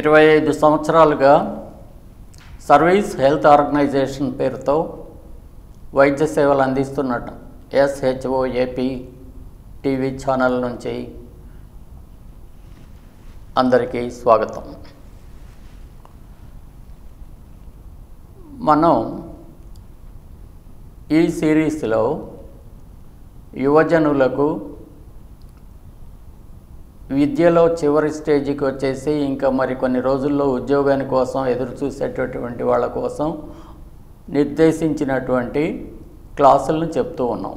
ఇరవై ఐదు సంవత్సరాలుగా సర్వీస్ హెల్త్ ఆర్గనైజేషన్ పేరుతో వైద్య సేవలు అందిస్తున్నట్టు ఎస్హెచ్ఓ ఏపీ టీవీ ఛానల్ నుంచి అందరికీ స్వాగతం. మనం ఈ సిరీస్లో యువజనులకు విద్యలో చివరి స్టేజ్కి వచ్చేసి ఇంకా మరి కొన్ని రోజుల్లో ఉద్యోగాని కోసం ఎదురు చూసేటటువంటి వాళ్ళ కోసం నిర్దేశించినటువంటి క్లాసులను చెప్తూ ఉన్నాం.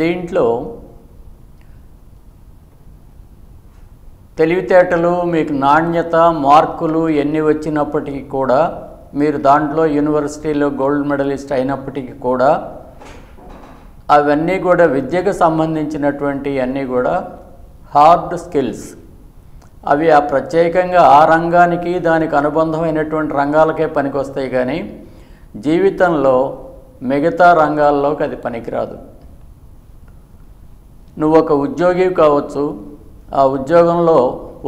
దీంట్లో తెలివితేటలు మీకు నాణ్యత మార్కులు ఎన్ని వచ్చినప్పటికీ కూడా మీరు దాంట్లో యూనివర్సిటీలో గోల్డ్ మెడలిస్ట్ అయినప్పటికీ కూడా అవన్నీ కూడా విద్యకు సంబంధించినటువంటి అన్నీ కూడా హార్డ్ స్కిల్స్. అవి ఆ ప్రత్యేకంగా ఆ రంగానికి దానికి అనుబంధమైనటువంటి రంగాలకే పనికొస్తాయి కానీ జీవితంలో మిగతా రంగాల్లోకి అది పనికిరాదు. నువ్వు ఒక ఉద్యోగి కావచ్చు ఆ ఉద్యోగంలో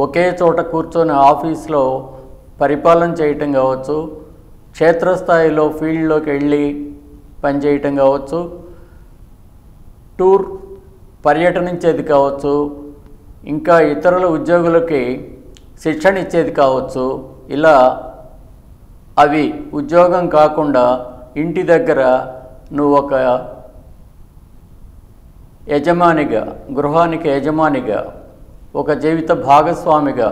ఒకే చోట కూర్చొని ఆఫీస్లో పరిపాలన చేయటం కావచ్చు క్షేత్రస్థాయిలో ఫీల్డ్లోకి వెళ్ళి పనిచేయటం కావచ్చు టూర్ పర్యటనించేది కావచ్చు ఇంకా ఇతరుల ఉద్యోగులకి శిక్షణ ఇచ్చేది కావచ్చు. ఇలా అవి ఉద్యోగం కాకుండా ఇంటి దగ్గర నువ్వు ఒక యజమానిగా గృహానికి యజమానిగా ఒక జీవిత భాగస్వామిగా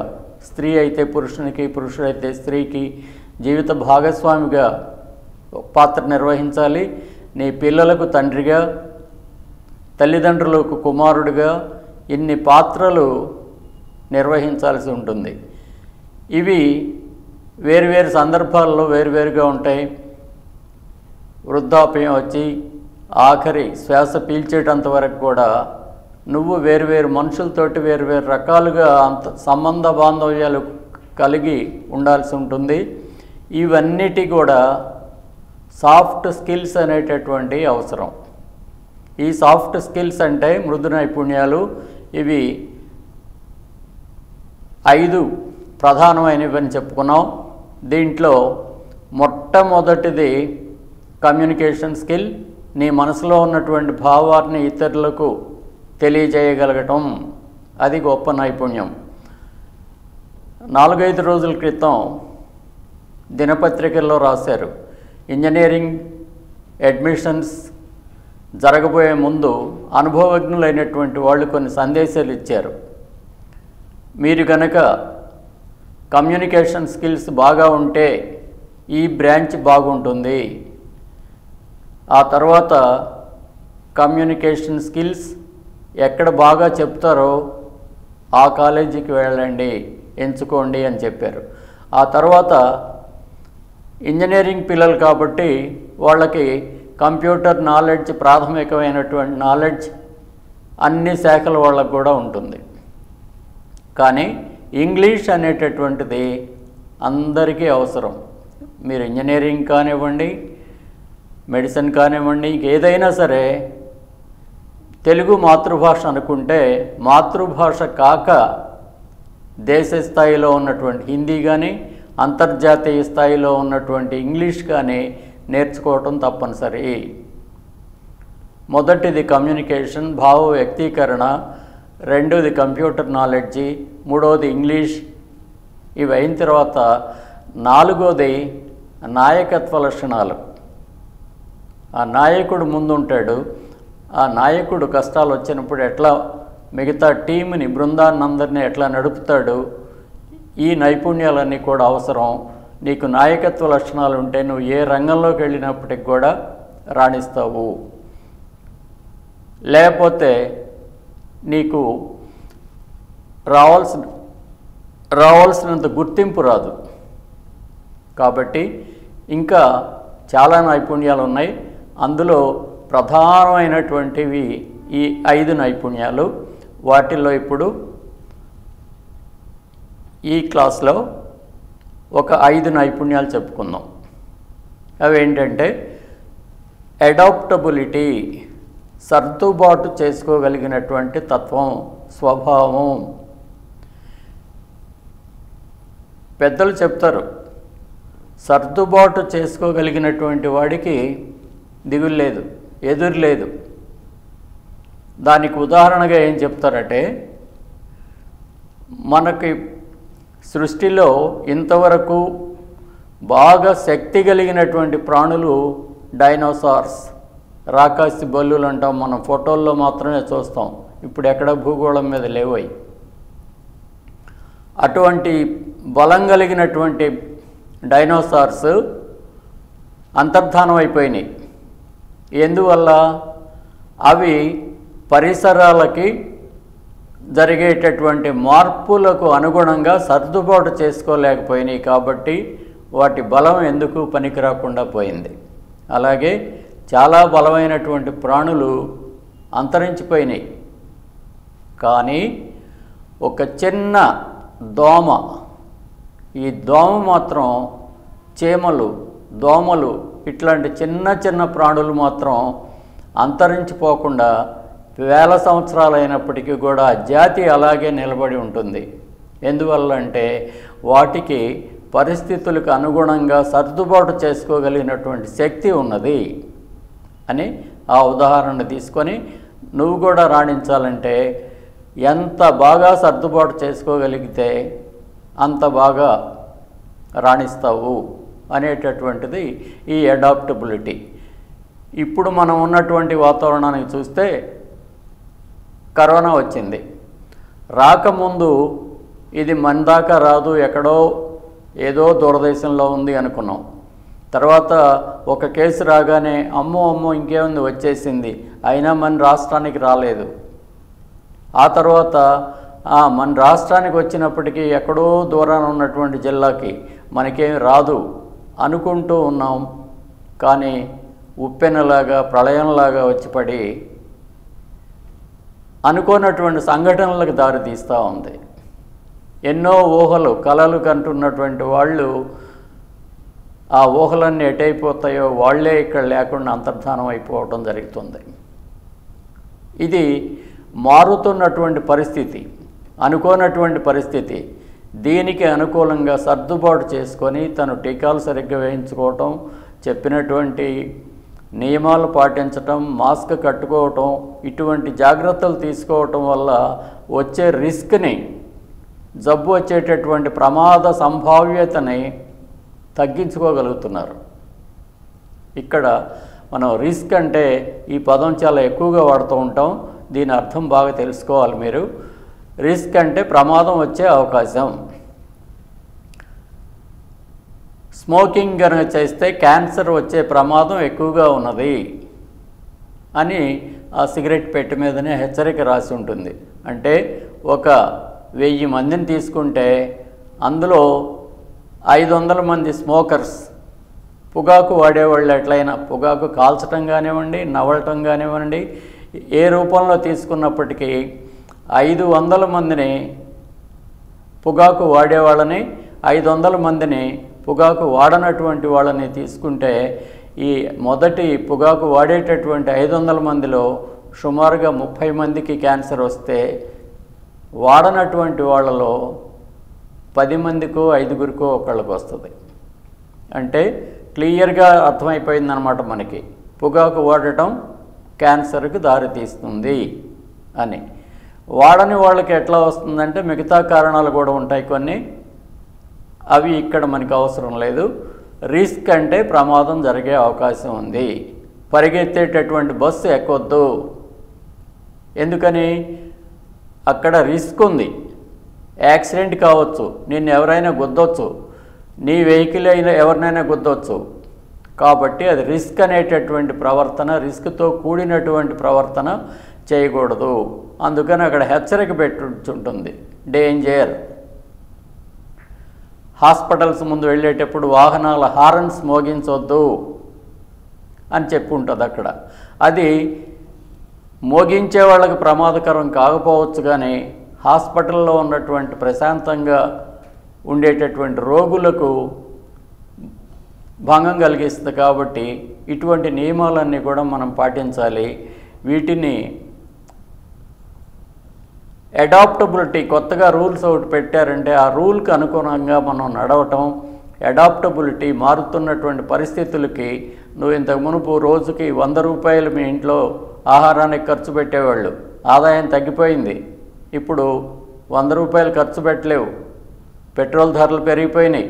స్త్రీ అయితే పురుషునికి పురుషుడైతే స్త్రీకి జీవిత భాగస్వామిగా పాత్ర నిర్వహించాలి. నీ పిల్లలకు తండ్రిగా తల్లిదండ్రులకు కుమారుడిగా ఇన్ని పాత్రలు నిర్వహించాల్సి ఉంటుంది. ఇవి వేరువేరు సందర్భాల్లో వేరువేరుగా ఉంటాయి. వృద్ధాప్యం వచ్చి ఆఖరి శ్వాస పీల్చేటంత వరకు కూడా నువ్వు వేరువేరు మనుషులతోటి వేరువేరు రకాలుగా అంత సంబంధ బాంధవ్యాలు కలిగి ఉండాల్సి ఉంటుంది. ఇవన్నిటి కూడా సాఫ్ట్ స్కిల్స్ అనేటటువంటి అవసరం. ఈ సాఫ్ట్ స్కిల్స్ అంటే మృదు నైపుణ్యాలు ఇవి ఐదు ప్రధానమైనవి అని చెప్పుకున్నాం. దీంట్లో మొట్టమొదటిది కమ్యూనికేషన్ స్కిల్ నీ మనసులో ఉన్నటువంటి భావాన్ని ఇతరులకు తెలియజేయగలగటం. అది గొప్ప నైపుణ్యం. నాలుగైదు రోజుల క్రితం దినపత్రికల్లో రాశారు. ఇంజనీరింగ్ అడ్మిషన్స్ జరగబోయే ముందు అనుభవజ్ఞులైనటువంటి వాళ్ళు కొన్ని సందేశాలు ఇచ్చారు. మీరు కనుక కమ్యూనికేషన్ స్కిల్స్ బాగా ఉంటే ఈ బ్రాంచ్ బాగుంటుంది. ఆ తర్వాత కమ్యూనికేషన్ స్కిల్స్ ఎక్కడ బాగా చెప్తారో ఆ కాలేజీకి వెళ్ళండి ఎంచుకోండి అని చెప్పారు. ఆ తర్వాత ఇంజనీరింగ్ పిల్లలు కాబట్టి వాళ్ళకి కంప్యూటర్ నాలెడ్జ్ ప్రాథమికమైనటువంటి నాలెడ్జ్ అన్ని శాఖల వాళ్ళకు కూడా ఉంటుంది. కానీ ఇంగ్లీష్ అనేటటువంటిది అందరికీ అవసరం. మీరు ఇంజనీరింగ్ కానివ్వండి మెడిసిన్ కానివ్వండి ఏదైనా సరే తెలుగు మాతృభాష అనుకుంటే మాతృభాష కాక దేశ స్థాయిలో ఉన్నటువంటి హిందీ కానీ అంతర్జాతీయ స్థాయిలో ఉన్నటువంటి ఇంగ్లీష్ కానీ నేర్చుకోవటం తప్పనిసరి. మొదటిది కమ్యూనికేషన్ భావ వ్యక్తీకరణ రెండోది కంప్యూటర్ నాలెడ్జి మూడవది ఇంగ్లీష్. ఇవి అయిన తర్వాత నాలుగోది నాయకత్వ లక్షణాలు. ఆ నాయకుడు ముందుంటాడు. ఆ నాయకుడు కష్టాలు వచ్చినప్పుడు ఎట్లా మిగతా టీంని బృందాన్నందరినీ ఎట్లా నడుపుతాడు? ఈ నైపుణ్యాలన్నీ కూడా అవసరం. నీకు నాయకత్వ లక్షణాలు ఉంటే నువ్వు ఏ రంగంలోకి వెళ్ళినప్పటికి కూడా రాణిస్తావు. లేకపోతే నీకు రావాల్సిన రావాల్సినంత గుర్తింపు రాదు. కాబట్టి ఇంకా చాలా నైపుణ్యాలు ఉన్నాయి. అందులో ప్రధానమైనటువంటివి ఈ ఐదు నైపుణ్యాలు. వాటిల్లో ఇప్పుడు ఈ క్లాస్లో ఒక ఐదు నైపుణ్యాలు చెప్పుకుందాం. అవి ఏంటంటే అడాప్టబిలిటీ సర్దుబాటు చేసుకోగలిగినటువంటి తత్వం స్వభావం. పెద్దలు చెప్తారు సర్దుబాటు చేసుకోగలిగినటువంటి వాడికి దిగులు లేదు ఎదురు లేదు. దానికి ఉదాహరణగా ఏం చెప్తారంటే మనకి సృష్టిలో ఇంతవరకు బాగా శక్తి కలిగినటువంటి ప్రాణులు డైనోసార్స్. రాకాసి బల్లులు అంటాం మనం ఫోటోల్లో మాత్రమే చూస్తాం. ఇప్పుడు ఎక్కడ భూగోళం మీద లేవయి అటువంటి బలం కలిగినటువంటి డైనోసార్స్ అంతర్ధానం అయిపోయినాయి. ఎందువల్ల? అవి పరిసరాలకి జరిగేటటువంటి మార్పులకు అనుగుణంగా సర్దుబాటు చేసుకోలేకపోయినాయి కాబట్టి వాటి బలం ఎందుకు పనికి రాకుండా పోయింది. అలాగే చాలా బలమైనటువంటి ప్రాణులు అంతరించిపోయినాయి. కానీ ఒక చిన్న దోమ ఈ దోమ మాత్రం చీమలు దోమలు ఇట్లాంటి చిన్న చిన్న ప్రాణులు మాత్రం అంతరించిపోకుండా వేల సంవత్సరాలు అయినప్పటికీ కూడా జాతి అలాగే నిలబడి ఉంటుంది. ఎందువల్ల అంటే వాటికి పరిస్థితులకు అనుగుణంగా సర్దుబాటు చేసుకోగలిగినటువంటి శక్తి ఉన్నది అని ఆ ఉదాహరణ తీసుకొని నువ్వు కూడా రాణించాలంటే ఎంత బాగా సర్దుబాటు చేసుకోగలిగితే అంత బాగా రాణిస్తావు అనేటటువంటిది ఈ అడాప్టబిలిటీ. ఇప్పుడు మనం ఉన్నటువంటి వాతావరణానికి చూస్తే కరోనా వచ్చింది. రాకముందు ఇది మన దాకా రాదు ఎక్కడో ఏదో దూరదేశంలో ఉంది అనుకున్నాం. తర్వాత ఒక కేసు రాగానే అమ్మో అమ్మో ఇంకేముంది వచ్చేసింది. అయినా మన రాష్ట్రానికి రాలేదు. ఆ తర్వాత మన రాష్ట్రానికి వచ్చినప్పటికీ ఎక్కడో దూరాన ఉన్నటువంటి జిల్లాకి మనకేం రాదు అనుకుంటూ ఉన్నాం. కానీ ఉప్పెనలాగా ప్రళయంలాగా వచ్చి పడి అనుకోనటువంటి సంఘటనలకు దారితీస్తూ ఉంది. ఎన్నో ఊహలు కలలు కంటున్నటువంటి వాళ్ళు ఆ ఊహలన్నీ ఎటైపోతాయో వాళ్ళే ఇక్కడ లేకుండా అంతర్ధానం అయిపోవటం జరుగుతుంది. ఇది మారుతున్నటువంటి పరిస్థితి అనుకోనటువంటి పరిస్థితి. దీనికి అనుకూలంగా సర్దుబాటు చేసుకొని తను టీకాలు సరిగ్గా వేయించుకోవటం చెప్పినటువంటి నియమాలు పాటించటం మాస్క్ కట్టుకోవటం ఇటువంటి జాగ్రత్తలు తీసుకోవటం వల్ల వచ్చే రిస్క్ని జబ్బు వచ్చేటటువంటి ప్రమాద సంభావ్యతని తగ్గించుకోగలుగుతున్నారు. ఇక్కడ మనం రిస్క్ అంటే ఈ పదం చాలా ఎక్కువగా వాడుతూ ఉంటాం. దీని అర్థం బాగా తెలుసుకోవాలి మీరు. రిస్క్ అంటే ప్రమాదం వచ్చే అవకాశం. స్మోకింగ్ కనుక చేస్తే క్యాన్సర్ వచ్చే ప్రమాదం ఎక్కువగా ఉన్నది అని ఆ సిగరెట్ పెట్టి మీదనే హెచ్చరిక రాసి ఉంటుంది. అంటే ఒక వెయ్యి మందిని తీసుకుంటే అందులో ఐదు వందల మంది స్మోకర్స్ పొగాకు వాడేవాళ్ళు ఎట్లయినా పొగాకు కాల్చటం కానివ్వండి నవలటం కానివ్వండి ఏ రూపంలో తీసుకున్నప్పటికీ ఐదు వందల మందిని పొగాకు వాడేవాళ్ళని ఐదు వందల మందిని పొగాకు వాడనటువంటి వాళ్ళని తీసుకుంటే ఈ మొదటి పొగాకు వాడేటటువంటి ఐదు వందల మందిలో సుమారుగా ముప్పై మందికి క్యాన్సర్ వస్తే వాడనటువంటి వాళ్ళలో పది మందికో ఐదుగురికో ఒకళ్ళకు వస్తుంది. అంటే క్లియర్గా అర్థమైపోయిందనమాట మనకి. పొగాకు వాడటం క్యాన్సర్కి దారితీస్తుంది అని. వాడని వాళ్ళకి ఎట్లా వస్తుందంటే మిగతా కారణాలు కూడా ఉంటాయి కొన్ని. అవి ఇక్కడ మనకి అవసరం లేదు. రిస్క్ అంటే ప్రమాదం జరిగే అవకాశం ఉంది. పరిగెత్తేటటువంటి బస్సు ఎక్కొద్దు. ఎందుకని? అక్కడ రిస్క్ ఉంది. యాక్సిడెంట్ కావచ్చు. నిన్ను ఎవరైనా గుద్దొచ్చు. నీ వెహికల్ అయినా ఎవరినైనా గుద్దొచ్చు. కాబట్టి అది రిస్క్ అనేటటువంటి ప్రవర్తన రిస్క్తో కూడినటువంటి ప్రవర్తన చేయకూడదు. అందుకని అక్కడ హెచ్చరిక పెట్టుంటుంది డేంజర్. హాస్పిటల్స్ ముందు వెళ్ళేటప్పుడు వాహనాల హారన్స్ మోగించవద్దు అని చెప్పి ఉంటుంది అక్కడ. అది మోగించే వాళ్ళకి ప్రమాదకరం కాకపోవచ్చు కానీ హాస్పిటల్లో ఉన్నటువంటి ప్రశాంతంగా ఉండేటటువంటి రోగులకు భంగం కలిగిస్తుంది కాబట్టి ఇటువంటి నియమాలన్నీ కూడా మనం పాటించాలి. వీటిని అడాప్టబిలిటీ కొత్తగా రూల్స్ ఒకటి పెట్టారంటే ఆ రూల్కి అనుగుణంగా మనం నడవటం అడాప్టబిలిటీ మారుతున్నటువంటి పరిస్థితులకి నువ్వు ఇంతకు మునుపు రోజుకి వంద రూపాయలు మీ ఇంట్లో ఆహారానికి ఖర్చు పెట్టేవాళ్ళు. ఆదాయం తగ్గిపోయింది. ఇప్పుడు వంద రూపాయలు ఖర్చు పెట్టలేవు. పెట్రోల్ ధరలు పెరిగిపోయినాయి.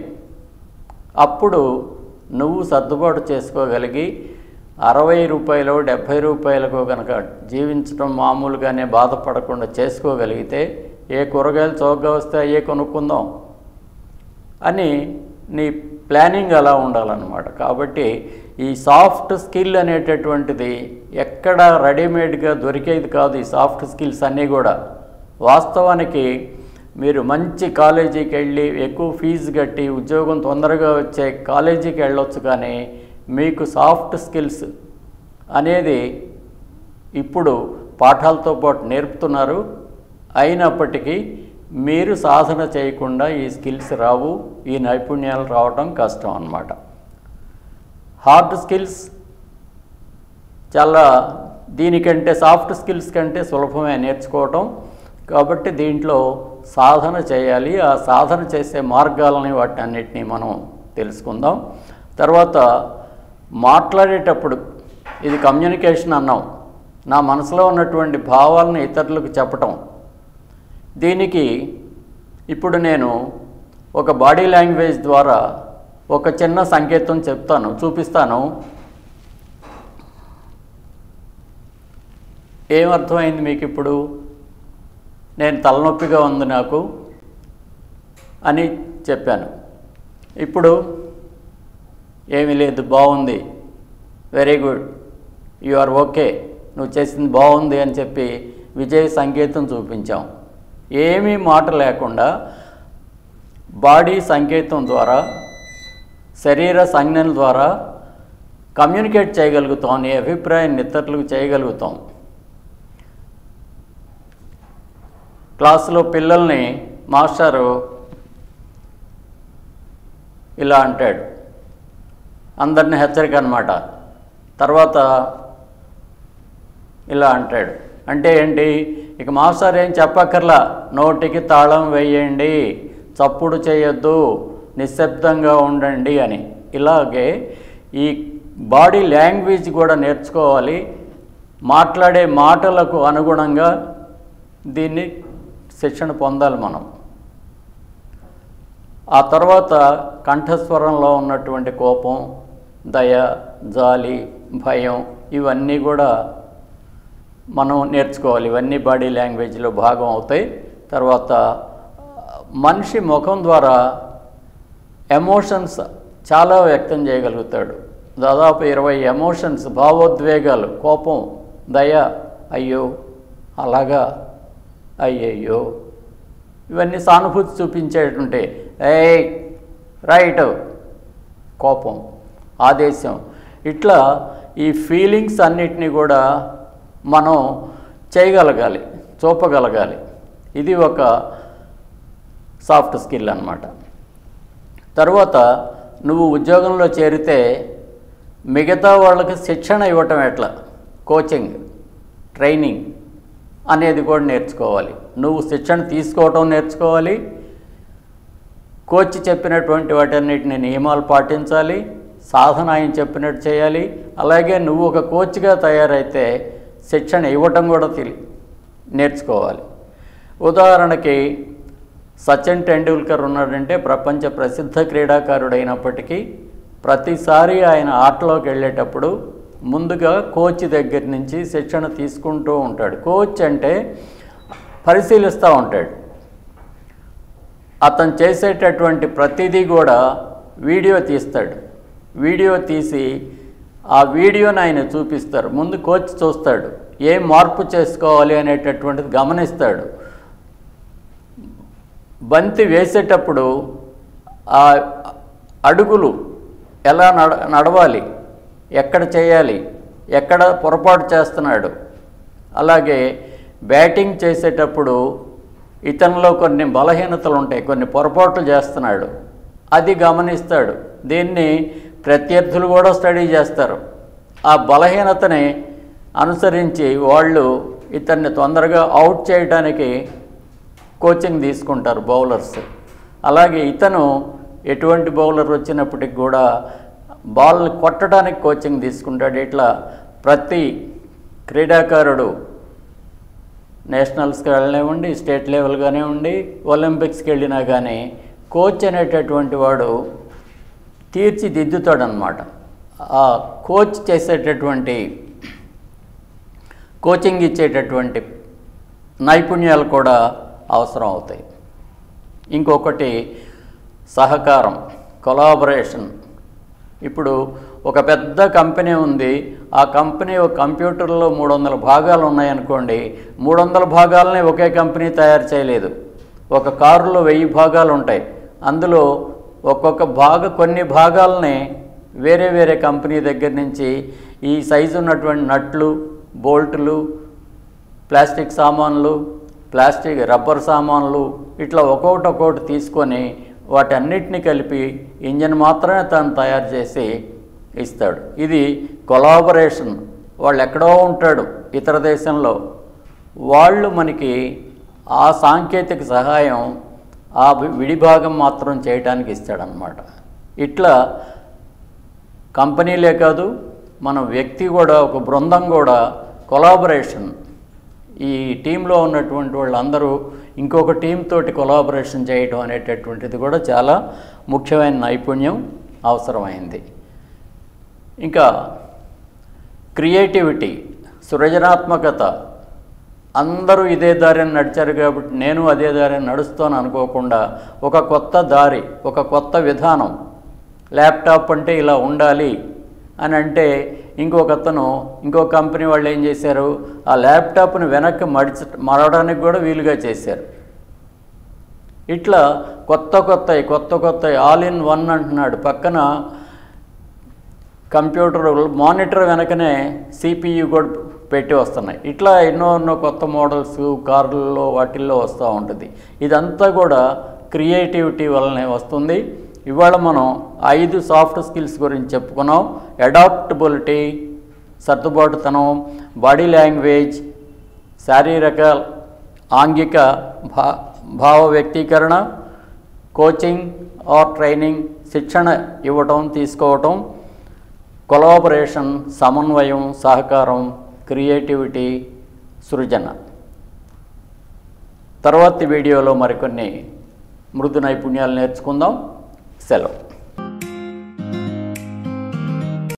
అప్పుడు నువ్వు సర్దుబాటు చేసుకోగలిగి అరవై రూపాయలు డెబ్భై రూపాయలకు కనుక జీవించడం మామూలుగానే బాధపడకుండా చేసుకోగలిగితే ఏ కూరగాయలు చౌకగా వస్తే అయ్యే కొనుక్కుందాం అని నీ ప్లానింగ్ అలా ఉండాలన్నమాట. కాబట్టి ఈ సాఫ్ట్ స్కిల్ అనేటటువంటిది ఎక్కడ రెడీమేడ్గా దొరికేది కాదు ఈ సాఫ్ట్ స్కిల్స్ అన్నీ కూడా. వాస్తవానికి మీరు మంచి కాలేజీకి వెళ్ళి ఎక్కువ ఫీజు కట్టి ఉద్యోగం తొందరగా వచ్చే కాలేజీకి వెళ్ళొచ్చు కానీ మీకు సాఫ్ట్ స్కిల్స్ అనేది ఇప్పుడు పాఠాలతో పాటు నేర్పుతున్నారు. అయినప్పటికీ మీరు సాధన చేయకుండా ఈ స్కిల్స్ రావు ఈ నైపుణ్యాలు రావడం కష్టం అన్నమాట. హార్డ్ స్కిల్స్ చాలా దీనికంటే సాఫ్ట్ స్కిల్స్ కంటే సులభమే నేర్చుకోవటం. కాబట్టి దీంట్లో సాధన చేయాలి. ఆ సాధన చేసే మార్గాలని వాటి అన్నిటినీ మనం తెలుసుకుందాం. తర్వాత మాట్లాడేటప్పుడు ఇది కమ్యూనికేషన్ అన్నాం. నా మనసులో ఉన్నటువంటి భావాలను ఇతరులకు చెప్పటం. దీనికి ఇప్పుడు నేను ఒక బాడీ లాంగ్వేజ్ ద్వారా ఒక చిన్న సంకేతం చెప్తాను చూపిస్తాను. ఏమర్థమైంది మీకు ఇప్పుడు నేను తలనొప్పిగా ఉంది నాకు అని చెప్పాను. ఇప్పుడు ఏమీ లేదు బాగుంది. Very good you are okay నువ్వు చేసింది బాగుంది అని చెప్పి విజయ సంకేతం చూపించాం. ఏమీ మాట లేకుండా బాడీ సంకేతం ద్వారా శరీర సంజ్ఞల ద్వారా కమ్యూనికేట్ చేయగలుగుతాం నీ అభిప్రాయాన్ని ఇతరులకు చేయగలుగుతాం. క్లాసులో పిల్లల్ని మాస్టారు ఇలా అంటాడు. అందరిని హెచ్చరిక అనమాట తర్వాత ఇలా అంటాడు. అంటే ఏంటి? ఇక మాస్టర్ ఏం చెప్పక్కర్లా. నోటికి తాళం వేయండి. చప్పుడు చేయొద్దు. నిశ్శబ్దంగా ఉండండి అని. ఇలాగే ఈ బాడీ లాంగ్వేజ్ కూడా నేర్చుకోవాలి. మాట్లాడే మాటలకు అనుగుణంగా దీన్ని శిక్షణ పొందాలి మనం. ఆ తర్వాత కంఠస్వరంలో ఉన్నటువంటి కోపం దయ జాలి భయం ఇవన్నీ కూడా మనం నేర్చుకోవాలి. ఇవన్నీ బాడీ లాంగ్వేజ్లో భాగం అవుతాయి. తర్వాత మనిషి ముఖం ద్వారా ఎమోషన్స్ చాలా వ్యక్తం చేయగలుగుతాడు. దాదాపు ఇరవై ఎమోషన్స్ భావోద్వేగాలు కోపం దయ అయ్యో అలాగా అయ్యయ్యో ఇవన్నీ సానుభూతి చూపించేటుంటే ఏ రైట్ కోపం. ఆదేశం. ఇట్లా ఈ ఫీలింగ్స్ అన్నిటినీ కూడా మనం చేయగలగాలి చూపగలగాలి. ఇది ఒక సాఫ్ట్ స్కిల్ అన్నమాట. తర్వాత నువ్వు ఉద్యోగంలో చేరితే మిగతా వాళ్ళకి శిక్షణ ఇవ్వటం ఎట్లా? కోచింగ్ ట్రైనింగ్ అనేది కూడా నేర్చుకోవాలి. నువ్వు శిక్షణ తీసుకోవటం నేర్చుకోవాలి. కోచ్ చెప్పినటువంటి వాటన్నిటిని నియమాలు పాటించాలి. సాధన ఆయన చెప్పినట్టు చేయాలి. అలాగే నువ్వు ఒక కోచ్గా తయారైతే శిక్షణ ఇవ్వటం కూడా తెలి నేర్చుకోవాలి. ఉదాహరణకి సచిన్ టెండూల్కర్ ఉన్నాడంటే ప్రపంచ ప్రసిద్ధ క్రీడాకారుడైనప్పటికీ ప్రతిసారి ఆయన ఆటలోకి వెళ్ళేటప్పుడు ముందుగా కోచ్ దగ్గర నుంచి శిక్షణ తీసుకుంటూ ఉంటాడు. కోచ్ అంటే పరిశీలిస్తూ ఉంటాడు. అతను చేసేటటువంటి ప్రతిదీ కూడా వీడియో తీస్తాడు. వీడియో తీసి ఆ వీడియోని ఆయన చూపిస్తారు. ముందు కోచ్ చూస్తాడు. ఏం మార్పు చేసుకోవాలి అనేటటువంటిది గమనిస్తాడు. బంతి వేసేటప్పుడు ఆ అడుగులు ఎలా నడ నడవాలి? ఎక్కడ చేయాలి? ఎక్కడ పొరపాటు చేస్తున్నాడు? అలాగే బ్యాటింగ్ చేసేటప్పుడు ఇతనిలో కొన్ని బలహీనతలు ఉంటాయి. కొన్ని పొరపాట్లు చేస్తున్నాడు. అది గమనిస్తాడు. దీన్ని ప్రత్యర్థులు కూడా స్టడీ చేస్తారు. ఆ బలహీనతని అనుసరించి వాళ్ళు ఇతన్ని తొందరగా అవుట్ చేయడానికి కోచింగ్ తీసుకుంటారు బౌలర్స్. అలాగే ఇతను ఎటువంటి బౌలర్ వచ్చినప్పటికి కూడా బాల్ కొట్టడానికి కోచింగ్ తీసుకుంటాడు. ఇట్లా ప్రతి క్రీడాకారుడు నేషనల్స్కి వెళ్ళనివ్వండి స్టేట్ లెవెల్ కానివ్వండి ఒలింపిక్స్కి వెళ్ళినా కానీ కోచ్ అనేటటువంటి వాడు తీర్చిదిద్దుతాడనమాట. ఆ కోచ్ చేసేటటువంటి కోచింగ్ ఇచ్చేటటువంటి నైపుణ్యాలు కూడా అవసరం అవుతాయి. ఇంకొకటి సహకారం కొలాబరేషన్. ఇప్పుడు ఒక పెద్ద కంపెనీ ఉంది. ఆ కంపెనీ ఒక కంప్యూటర్లో మూడు వందల భాగాలు ఉన్నాయనుకోండి మూడు వందల భాగాలని ఒకే కంపెనీ తయారు చేయలేదు. ఒక కారులో వెయ్యి భాగాలు ఉంటాయి అందులో ఒక్కొక్క భాగ కొన్ని భాగాలని వేరే వేరే కంపెనీ దగ్గర నుంచి ఈ సైజు ఉన్నటువంటి నట్లు బోల్టులు ప్లాస్టిక్ సామాన్లు ప్లాస్టిక్ రబ్బర్ సామాన్లు ఇట్లా ఒక్కొక్కటి ఒక్కొక్కటి తీసుకొని వాటన్నిటిని కలిపి ఇంజన్ మాత్రమే తను తయారు చేసి ఇస్తాడు. ఇది కొలాబరేషన్. వాళ్ళు ఎక్కడో ఉంటాడు ఇతర దేశంలో. వాళ్ళు మనకి ఆ సాంకేతిక సహాయం ఆ విడిభాగం మాత్రం చేయడానికి ఇస్తాడనమాట ఇట్లా కంపెనీలే కాదు మన వ్యక్తి కూడా ఒక బృందం కూడా కొలాబరేషన్. ఈ టీంలో ఉన్నటువంటి వాళ్ళందరూ ఇంకొక టీం తోటి కొలాబరేషన్ చేయడం అనేటటువంటిది కూడా చాలా ముఖ్యమైన నైపుణ్యం అవసరమైంది. ఇంకా క్రియేటివిటీ సృజనాత్మకత అందరూ ఇదే దారిని నడిచారు కాబట్టి నేను అదే దారిని నడుస్తాను అనుకోకుండా ఒక కొత్త దారి ఒక కొత్త విధానం ల్యాప్టాప్ అంటే ఇలా ఉండాలి అని అంటే ఇంకొక అతను ఇంకో కంపెనీ వాళ్ళు ఏం చేశారు? ఆ ల్యాప్టాప్ను వెనక్కి మడిచ మరవడానికి కూడా వీలుగా చేశారు. ఇట్లా కొత్త కొత్త కొత్త కొత్త ఆల్ ఇన్ వన్ అంటున్నాడు. పక్కన కంప్యూటర్ మానిటర్ వెనకనే సిపియు కూడా పెట్టి వస్తున్నాయి. ఇట్లా ఎన్నో ఎన్నో కొత్త మోడల్స్ కార్లలో వాటిల్లో వస్తూ ఉంటుంది. ఇదంతా కూడా క్రియేటివిటీ వల్లనే వస్తుంది. ఇవాళ మనం ఐదు సాఫ్ట్ స్కిల్స్ గురించి చెప్పుకున్నాం. అడాప్టబిలిటీ సర్దుబాటుతనం బాడీ లాంగ్వేజ్ శారీరక ఆంగిక భా భావ వ్యక్తీకరణ కోచింగ్ ఆర్ ట్రైనింగ్ శిక్షణ ఇవ్వటం తీసుకోవటం కొలాబరేషన్ సమన్వయం సహకారం క్రియేటివిటీ సృజన. తర్వాతి వీడియోలో మరికొన్ని మృదు నైపుణ్యాలు నేర్చుకుందాం. సెలవు.